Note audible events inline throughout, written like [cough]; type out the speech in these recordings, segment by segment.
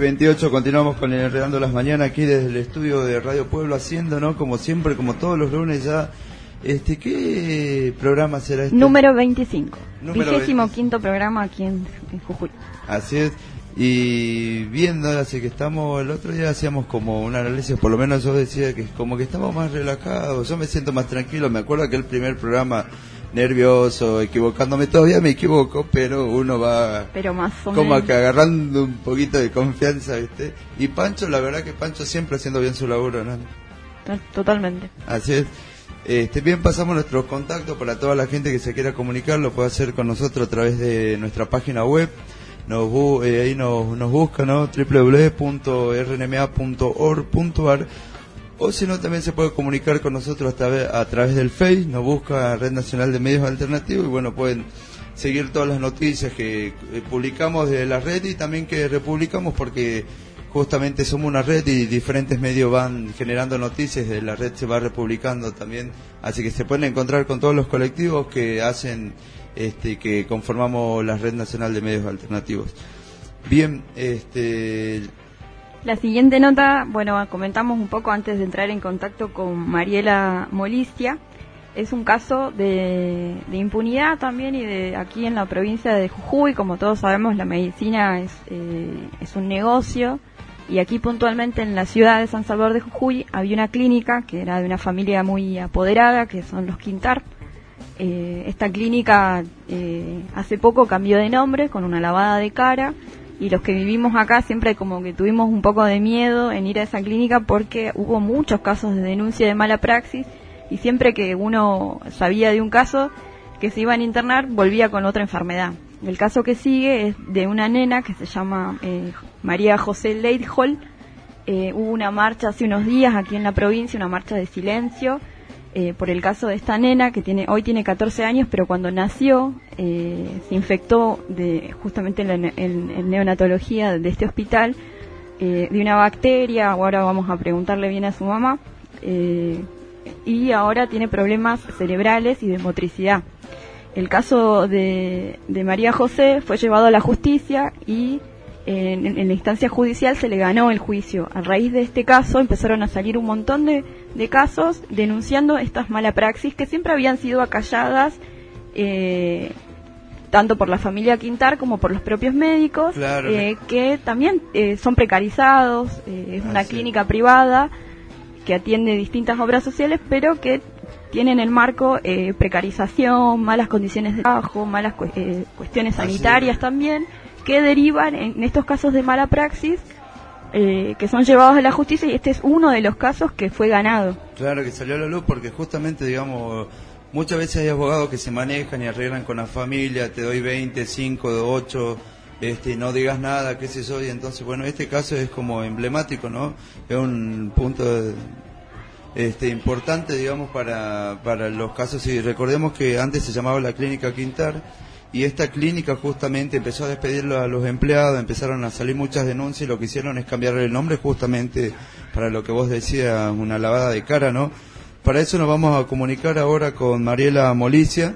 Diez veintiocho, continuamos con el Enredando las Mañanas aquí desde el estudio de Radio Pueblo haciendo, ¿no? Como siempre, como todos los lunes ya. Este, ¿Qué programa será este? Número 25. Número Vigésimo quinto programa aquí en, en Jujuy. Así es. Y viendo, así que estamos, el otro día hacíamos como un análisis, por lo menos yo decía que como que estamos más relajados, yo me siento más tranquilo, me acuerdo que el primer programa nervioso, equivocándome, todavía me equivoco, pero uno va Pero más o como menos. que agarrando un poquito de confianza, ¿viste? Y Pancho, la verdad que Pancho siempre haciendo bien su laburo, ¿no? Totalmente. Así es. Este, bien, pasamos nuestros contactos para toda la gente que se quiera comunicar, lo puede hacer con nosotros a través de nuestra página web. Nos, eh, ahí nos, nos busca, ¿no? www.rnma.org.ar o si no, también se puede comunicar con nosotros a través, del Face, nos busca Red Nacional de Medios Alternativos y bueno, pueden seguir todas las noticias que eh, publicamos de la red y también que republicamos porque justamente somos una red y diferentes medios van generando noticias, de la red se va republicando también, así que se pueden encontrar con todos los colectivos que hacen, este, que conformamos la red nacional de medios alternativos. Bien, este, La siguiente nota, bueno, comentamos un poco antes de entrar en contacto con Mariela Molistia, es un caso de, de impunidad también y de aquí en la provincia de Jujuy, como todos sabemos, la medicina es, eh, es un negocio. Y aquí puntualmente en la ciudad de San Salvador de Jujuy había una clínica que era de una familia muy apoderada, que son los Quintar. Eh, esta clínica eh, hace poco cambió de nombre con una lavada de cara y los que vivimos acá siempre como que tuvimos un poco de miedo en ir a esa clínica porque hubo muchos casos de denuncia de mala praxis y siempre que uno sabía de un caso que se iban a internar volvía con otra enfermedad. El caso que sigue es de una nena que se llama eh, María José Leidhol. Eh, hubo una marcha hace unos días aquí en la provincia, una marcha de silencio eh, por el caso de esta nena que tiene hoy tiene 14 años, pero cuando nació eh, se infectó de justamente en, en- en neonatología de este hospital eh, de una bacteria. Ahora vamos a preguntarle bien a su mamá eh, y ahora tiene problemas cerebrales y de motricidad. El caso de, de María José fue llevado a la justicia y en, en la instancia judicial se le ganó el juicio. A raíz de este caso empezaron a salir un montón de, de casos denunciando estas mala praxis que siempre habían sido acalladas eh, tanto por la familia Quintar como por los propios médicos, Claro. eh, que también eh, son precarizados, eh, es una clínica privada que atiende distintas obras sociales, pero que tienen el marco eh, precarización, malas condiciones de trabajo, malas cu- eh, cuestiones sanitarias también, que derivan en estos casos de mala praxis, eh, que son llevados a la justicia y este es uno de los casos que fue ganado. Claro que salió a la luz porque justamente, digamos, muchas veces hay abogados que se manejan y arreglan con la familia, te doy 20, 5, 8, este, no digas nada, qué sé yo, y entonces, bueno, este caso es como emblemático, ¿no? Es un punto de- este, importante, digamos, para, para los casos. Y recordemos que antes se llamaba la clínica Quintar y esta clínica justamente empezó a despedir a los empleados, empezaron a salir muchas denuncias y lo que hicieron es cambiarle el nombre justamente para lo que vos decías, una lavada de cara, ¿no? Para eso nos vamos a comunicar ahora con Mariela Molicia,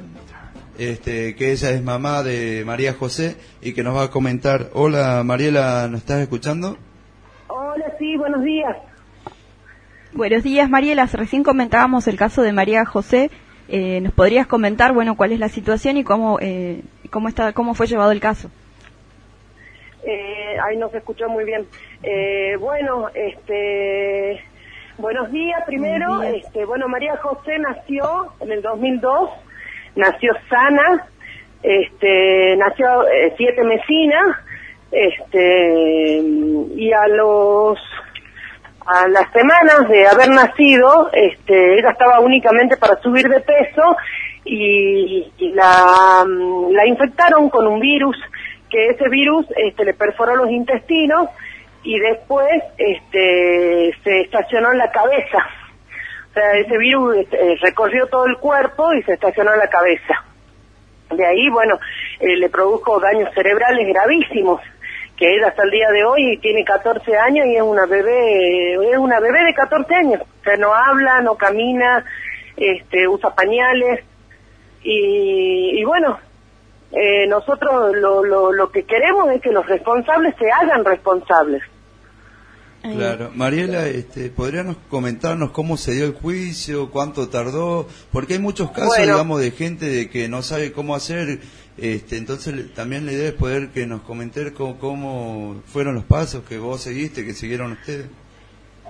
este, que ella es mamá de María José y que nos va a comentar. Hola Mariela, ¿nos estás escuchando? Hola, sí, buenos días. Buenos días, Mariela. Recién comentábamos el caso de María José. Eh, ¿Nos podrías comentar, bueno, cuál es la situación y cómo, eh, cómo, está, cómo fue llevado el caso? Eh, ahí no se escuchó muy bien. Eh, bueno, este, buenos días primero. Buenos días. Este, bueno, María José nació en el 2002, nació sana, este, nació eh, siete mesinas, este, y a los a las semanas de haber nacido, este, ella estaba únicamente para subir de peso y, la, mm, la infectaron con un virus, que ese virus este, le perforó los intestinos y después este, se estacionó en la cabeza. O sea, ese virus este, recorrió todo el cuerpo y se estacionó en la cabeza. De ahí, bueno, eh, le produjo daños cerebrales gravísimos, que ella hasta el día de hoy tiene 14 años y es una bebé, es una bebé de 14 años. Sea, no habla, no camina, este, usa pañales y, y bueno, eh, nosotros lo, lo, lo que queremos es que los responsables se hagan responsables. Claro, Mariela, este, ¿podríamos comentarnos cómo se dio el juicio, cuánto tardó? Porque hay muchos casos, Bueno. digamos, de gente de que no sabe cómo hacer, este, entonces también la idea es poder que nos comenten cómo, cómo fueron los pasos que vos seguiste, que siguieron ustedes.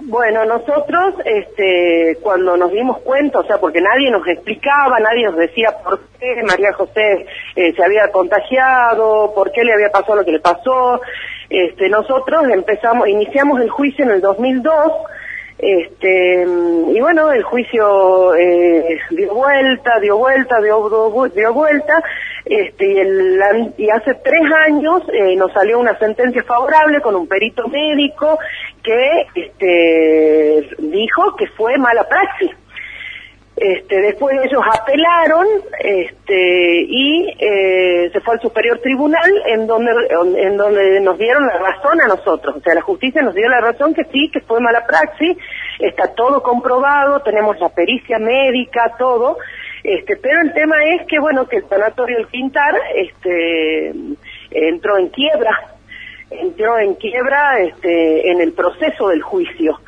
Bueno, nosotros, este, cuando nos dimos cuenta, o sea, porque nadie nos explicaba, nadie nos decía por qué María José eh, se había contagiado, por qué le había pasado lo que le pasó, este, nosotros empezamos, iniciamos el juicio en el 2002, este, y bueno, el juicio eh, dio vuelta, dio vuelta, dio, vuelta, este, y hace tres años eh, nos salió una sentencia favorable con un perito médico que este, dijo que fue mala praxis. Este, después ellos apelaron este, y eh, se fue al superior tribunal en donde en donde nos dieron la razón a nosotros, o sea la justicia nos dio la razón que sí que fue mala praxis, está todo comprobado, tenemos la pericia médica, todo, este, pero el tema es que bueno que el sanatorio El Quintar este, entró en quiebra, entró en quiebra este, en el proceso del juicio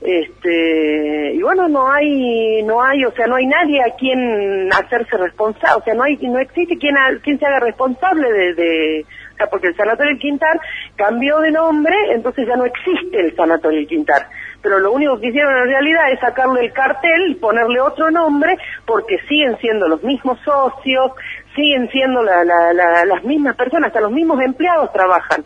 este y bueno no hay no hay o sea no hay nadie a quien hacerse responsable o sea no hay no existe quien a- quien se haga responsable de, de o sea porque el sanatorio del Quintar cambió de nombre entonces ya no existe el sanatorio del Quintar. Pero lo único que hicieron en realidad es sacarle el cartel y ponerle otro nombre porque siguen siendo los mismos socios siguen siendo la- la- la- las mismas personas hasta los mismos empleados trabajan.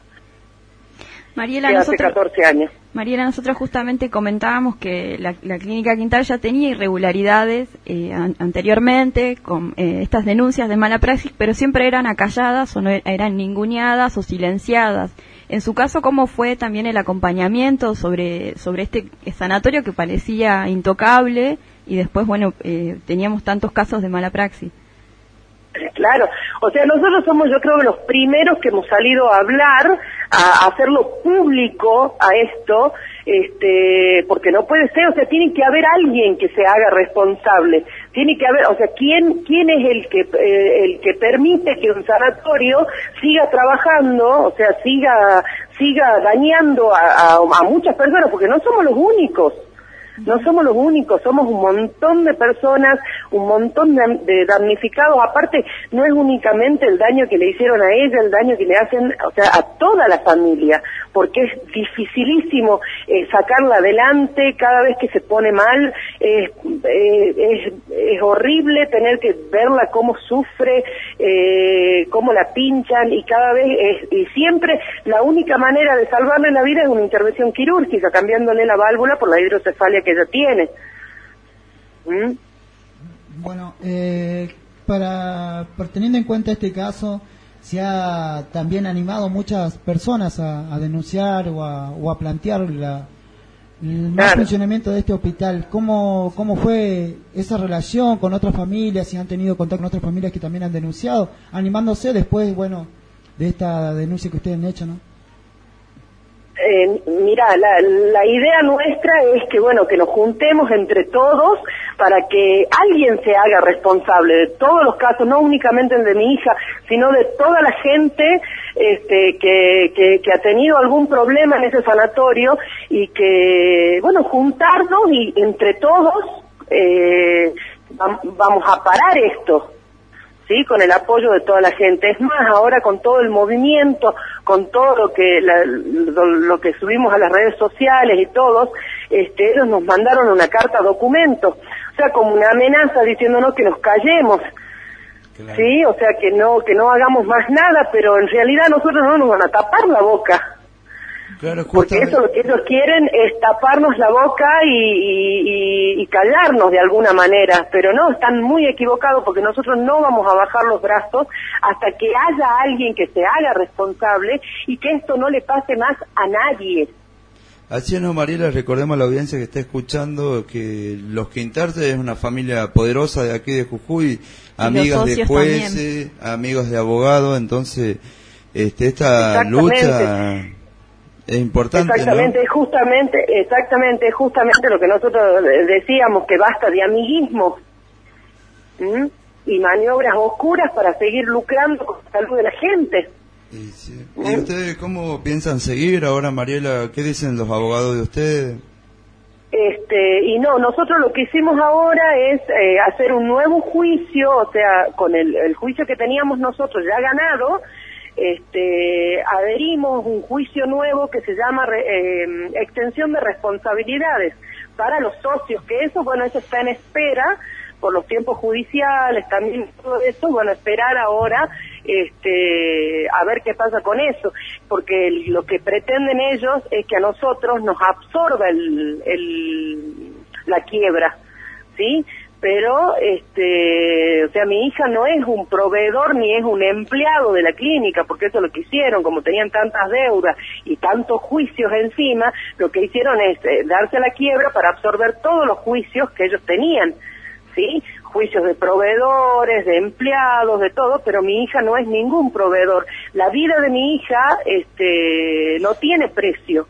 Mariela, que hace nosotros, 14 años Mariela, nosotros justamente comentábamos que la, clínica Quintal ya tenía irregularidades eh, an- anteriormente con eh, estas denuncias de mala praxis, pero siempre eran acalladas o no e- eran ninguneadas o silenciadas. En su caso, ¿cómo fue también el acompañamiento sobre, sobre este sanatorio que parecía intocable y después, bueno, eh, teníamos tantos casos de mala praxis? [laughs] Claro, o sea, nosotros somos yo creo los primeros que hemos salido a hablar, a, hacerlo público a esto, este, porque no puede ser, o sea, tiene que haber alguien que se haga responsable, tiene que haber, o sea, quién quién es el que eh, el que permite que un sanatorio siga trabajando, o sea, siga siga dañando a muchas personas, porque no somos los únicos. No somos los únicos, somos un montón de personas, un montón de, damnificados. Aparte, no es únicamente el daño que le hicieron a ella, el daño que le hacen, o sea, a toda la familia, porque es dificilísimo eh, sacarla adelante cada vez que se pone mal. Es, eh, horrible tener que verla cómo sufre, eh, cómo la pinchan y cada vez y siempre la única manera de salvarle la vida es una intervención quirúrgica, cambiándole la válvula por la hidrocefalia que ella tiene. ¿Mm? Bueno, eh, para, por teniendo en cuenta este caso, se ha también animado muchas personas a, a denunciar o a, o a plantear la, el mal Claro. funcionamiento de este hospital. ¿Cómo, ¿Cómo fue esa relación con otras familias? Si han tenido contacto con otras familias que también han denunciado, animándose después, bueno, de esta denuncia que ustedes han hecho, ¿no? Eh, mira, la, idea nuestra es que, bueno, que nos juntemos entre todos para que alguien se haga responsable de todos los casos, no únicamente el de mi hija, sino de toda la gente este, que, que, ha tenido algún problema en ese sanatorio y que, bueno, juntarnos y entre todos eh, vam- vamos a parar esto. ¿Sí? Con el apoyo de toda la gente. Es más, ahora con todo el movimiento, con todo lo que la- lo, lo que subimos a las redes sociales y todos, este, ellos nos mandaron una carta documento, o sea, como una amenaza diciéndonos que nos callemos. Sí, o sea que no que no hagamos más nada, pero en realidad nosotros no nos van a tapar la boca. Claro, Porque eso lo que ellos quieren es taparnos la boca y, y- callarnos de alguna manera, pero no, están muy equivocados porque nosotros no vamos a bajar los brazos hasta que haya alguien que se haga responsable y que esto no le pase más a nadie. Así es, no, Mariela, recordemos a la audiencia que está escuchando que los Quintarte es una familia poderosa de aquí de Jujuy, amigas de jueces, amigos de abogados, entonces este, esta lucha es importante, Exactamente, es justamente, exactamente, justamente lo que nosotros decíamos, que basta de amiguismo y maniobras oscuras para seguir lucrando con la salud de la gente. ¿no? Y, sí. ¿Y ustedes cómo piensan seguir ahora, Mariela? ¿Qué dicen los abogados de ustedes? Este, y no, nosotros lo que hicimos ahora es eh, hacer un nuevo juicio, o sea, con el, el juicio que teníamos nosotros ya ganado, este, adherimos un juicio nuevo que se llama re- eh, extensión de responsabilidades para los socios, que eso, bueno, eso está en espera por los tiempos judiciales, también todo eso, bueno, esperar ahora este, a ver qué pasa con eso, porque lo que pretenden ellos es que a nosotros nos absorba el- la quiebra, ¿sí? Pero, este, o sea, mi hija no es un proveedor ni es un empleado de la clínica, porque eso es lo que hicieron, como tenían tantas deudas y tantos juicios encima, lo que hicieron es eh, darse la quiebra para absorber todos los juicios que ellos tenían. ¿sí? Juicios de proveedores, de empleados, de todo, pero mi hija no es ningún proveedor. La vida de mi hija, este, no tiene precio,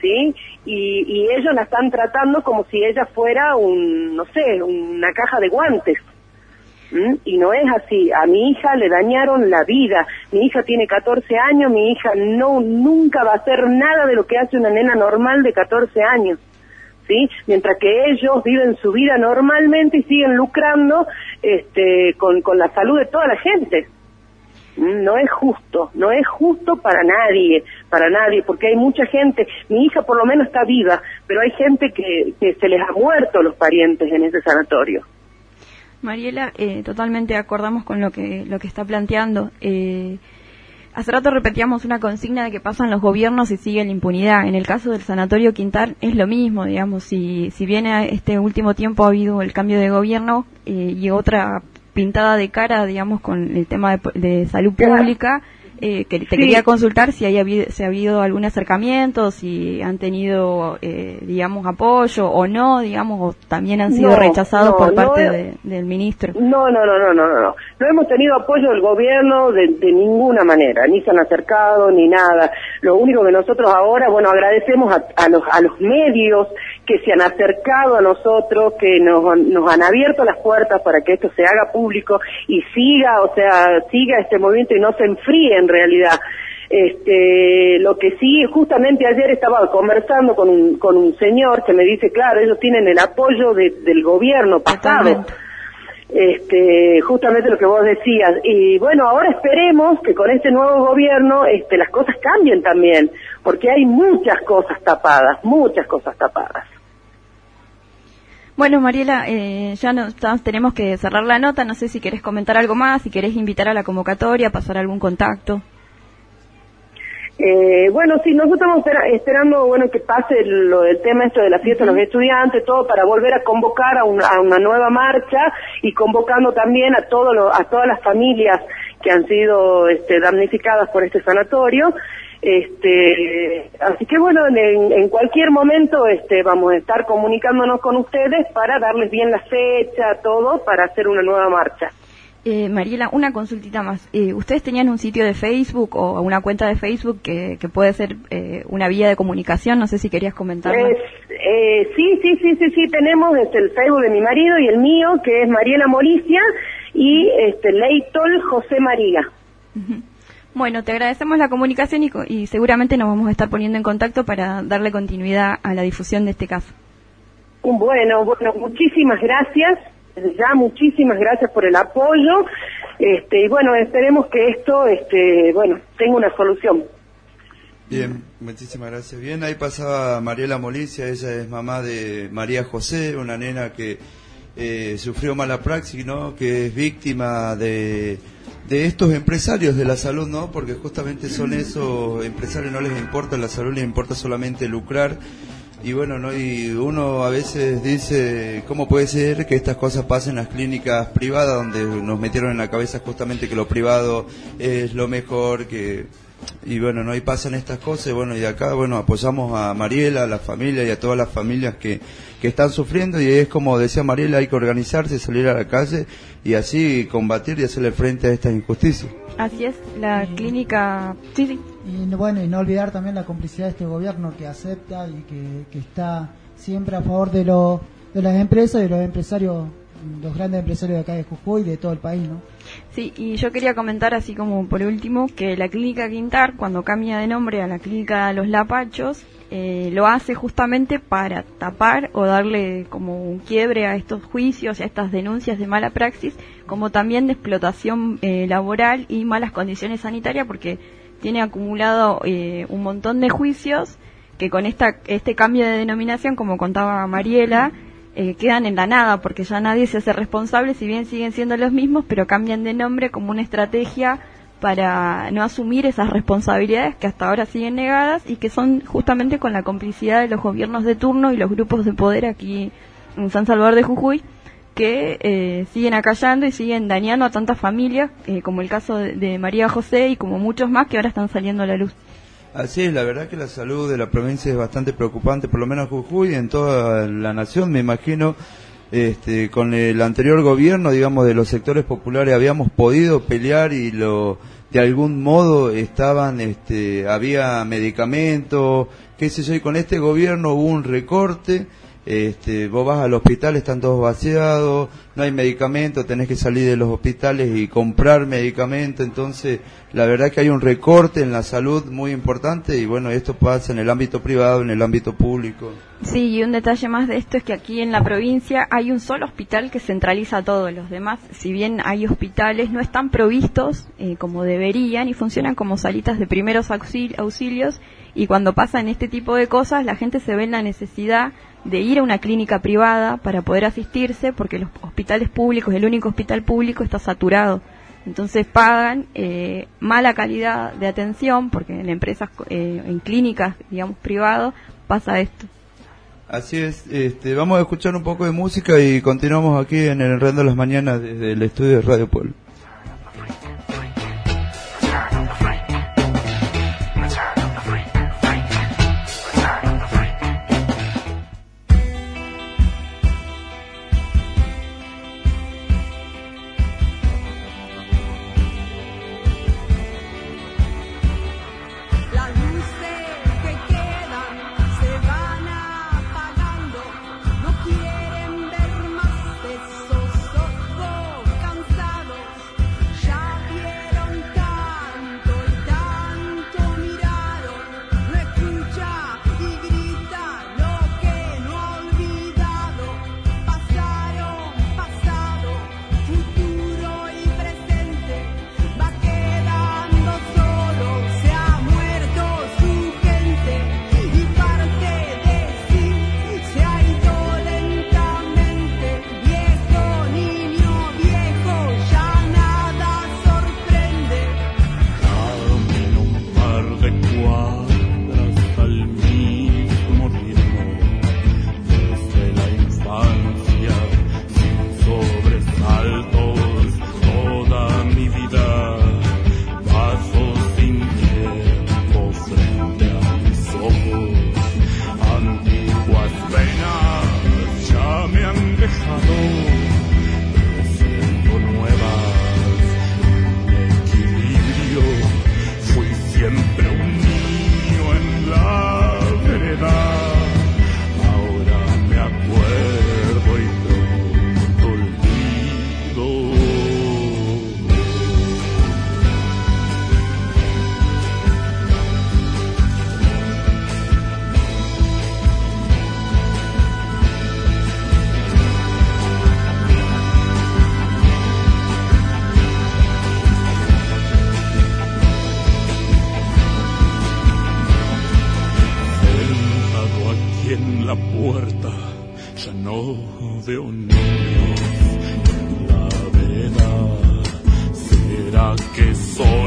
¿sí? Y, y ellos la están tratando como si ella fuera un, no sé, una caja de guantes. Y no es así. A mi hija le dañaron la vida. Mi hija tiene 14 años, mi hija no, nunca va a hacer nada de lo que hace una nena normal de 14 años. ¿sí? Mientras que ellos viven su vida normalmente y siguen lucrando este, con la salud de toda la gente. No es justo, no es justo para nadie, para nadie, porque hay mucha gente, mi hija por lo menos está viva, pero hay gente que, que se les ha muerto los parientes en ese sanatorio. Mariela, eh, totalmente acordamos con lo que, lo que está planteando. Eh, hace rato repetíamos una consigna de que pasan los gobiernos y sigue la impunidad. En el caso del Sanatorio Quintar es lo mismo, digamos, si, si bien este último tiempo ha habido el cambio de gobierno eh, y otra pintada de cara, digamos, con el tema de, de salud pública, eh, que te Sí. quería consultar si, hay habido, si ha habido algún acercamiento, si han tenido, eh, digamos, apoyo o no, digamos, o también han sido No, rechazados no, por parte de- del ministro. No, no, no, no, no, no, no. No hemos tenido apoyo del gobierno de, de ninguna manera, ni se han acercado ni nada. Lo único que nosotros ahora, bueno, agradecemos a, a los, a los medios que se han acercado a nosotros, que nos, nos han abierto las puertas para que esto se haga público y siga, o sea, siga este movimiento y no se enfríe en realidad. Este, lo que sí, justamente ayer estaba conversando con un, con un señor que me dice, claro, ellos tienen el apoyo de- del gobierno pasado. Este, justamente lo que vos decías. Y bueno, ahora esperemos que con este nuevo gobierno este, las cosas cambien también, porque hay muchas cosas tapadas, muchas cosas tapadas. Bueno, Mariela, eh, ya nos, tenemos que cerrar la nota. No sé si querés comentar algo más, si querés invitar a la convocatoria, pasar algún contacto. Eh, bueno, sí, nosotros estamos espera- esperando, bueno, que pase lo del tema esto de la fiesta de los estudiantes, todo para volver a convocar a una, a una nueva marcha y convocando también a todos a todas las familias que han sido este, damnificadas por este sanatorio. Este, así que bueno, en, en cualquier momento este, vamos a estar comunicándonos con ustedes para darles bien la fecha, todo, para hacer una nueva marcha. Eh, Mariela, una consultita más. Eh, ¿Ustedes tenían un sitio de Facebook o una cuenta de Facebook que, que puede ser eh, una vía de comunicación? No sé si querías comentarlo. Es- eh, sí, sí, sí, sí, sí, tenemos este, el Facebook de mi marido y el mío, que es Mariela Moricia, y este, Leitol José María. Bueno, te agradecemos la comunicación y, co- y seguramente nos vamos a estar poniendo en contacto para darle continuidad a la difusión de este caso. Bueno, bueno, muchísimas gracias, ya muchísimas gracias por el apoyo, este, y bueno, esperemos que esto, este, bueno, tenga una solución. Bien, muchísimas gracias. Bien, ahí pasaba Mariela Molicia, ella es mamá de María José, una nena que eh, sufrió mala praxis, ¿no? Que es víctima de, de estos empresarios de la salud, ¿no? Porque justamente son esos empresarios, no les importa la salud, les importa solamente lucrar. Y bueno, ¿no? Y uno a veces dice, ¿cómo puede ser que estas cosas pasen en las clínicas privadas donde nos metieron en la cabeza justamente que lo privado es lo mejor, que y bueno, no y pasan estas cosas, y bueno, y acá, bueno, apoyamos a Mariela, a la familia y a todas las familias que, que están sufriendo, y es como decía Mariela, hay que organizarse, salir a la calle y así combatir y hacerle frente a estas injusticias. Así es, la clínica... Sí, sí. Y no- bueno, y no olvidar también la complicidad de este gobierno que acepta y que, que está siempre a favor de, lo, de las empresas y de los empresarios, los grandes empresarios de acá de Jujuy y de todo el país, ¿no? Sí, y yo quería comentar así como por último que la clínica Quintar, cuando cambia de nombre a la clínica Los Lapachos, eh, lo hace justamente para tapar o darle como un quiebre a estos juicios y a estas denuncias de mala praxis, como también de explotación eh, laboral y malas condiciones sanitarias, porque tiene acumulado eh, un montón de juicios que con esta, este cambio de denominación, como contaba Mariela, eh, quedan en la nada porque ya nadie se hace responsable, si bien siguen siendo los mismos, pero cambian de nombre como una estrategia para no asumir esas responsabilidades que hasta ahora siguen negadas y que son justamente con la complicidad de los gobiernos de turno y los grupos de poder aquí en San Salvador de Jujuy que eh, siguen acallando y siguen dañando a tantas familias, eh, como el caso de, María José y como muchos más que ahora están saliendo a la luz. Así es, la verdad que la salud de la provincia es bastante preocupante, por lo menos Jujuy y en toda la nación, me imagino. Este, con el anterior gobierno, digamos, de los sectores populares habíamos podido pelear y lo, de algún modo estaban, este, había medicamentos, qué sé yo, y con este gobierno hubo un recorte este, vos vas al hospital, están todos vaciados, no hay medicamento, tenés que salir de los hospitales y comprar medicamento, entonces la verdad que hay un recorte en la salud muy importante y bueno, esto pasa en el ámbito privado, en el ámbito público. Sí, y un detalle más de esto es que aquí en la provincia hay un solo hospital que centraliza todo. Los demás, si bien hay hospitales, no están provistos eh, como deberían y funcionan como salitas de primeros auxil- auxilios. Y cuando pasan este tipo de cosas, la gente se ve en la necesidad de ir a una clínica privada para poder asistirse, porque los hospitales públicos, el único hospital público, está saturado. Entonces pagan eh, mala calidad de atención, porque en empresas, eh, en clínicas, digamos, privados, pasa esto. Así es, este, vamos a escuchar un poco de música y continuamos aquí en el Enredando las Mañanas desde el estudio de Radio Pueblo. La puerta, ya no veo niños en la vereda. ¿Será que solo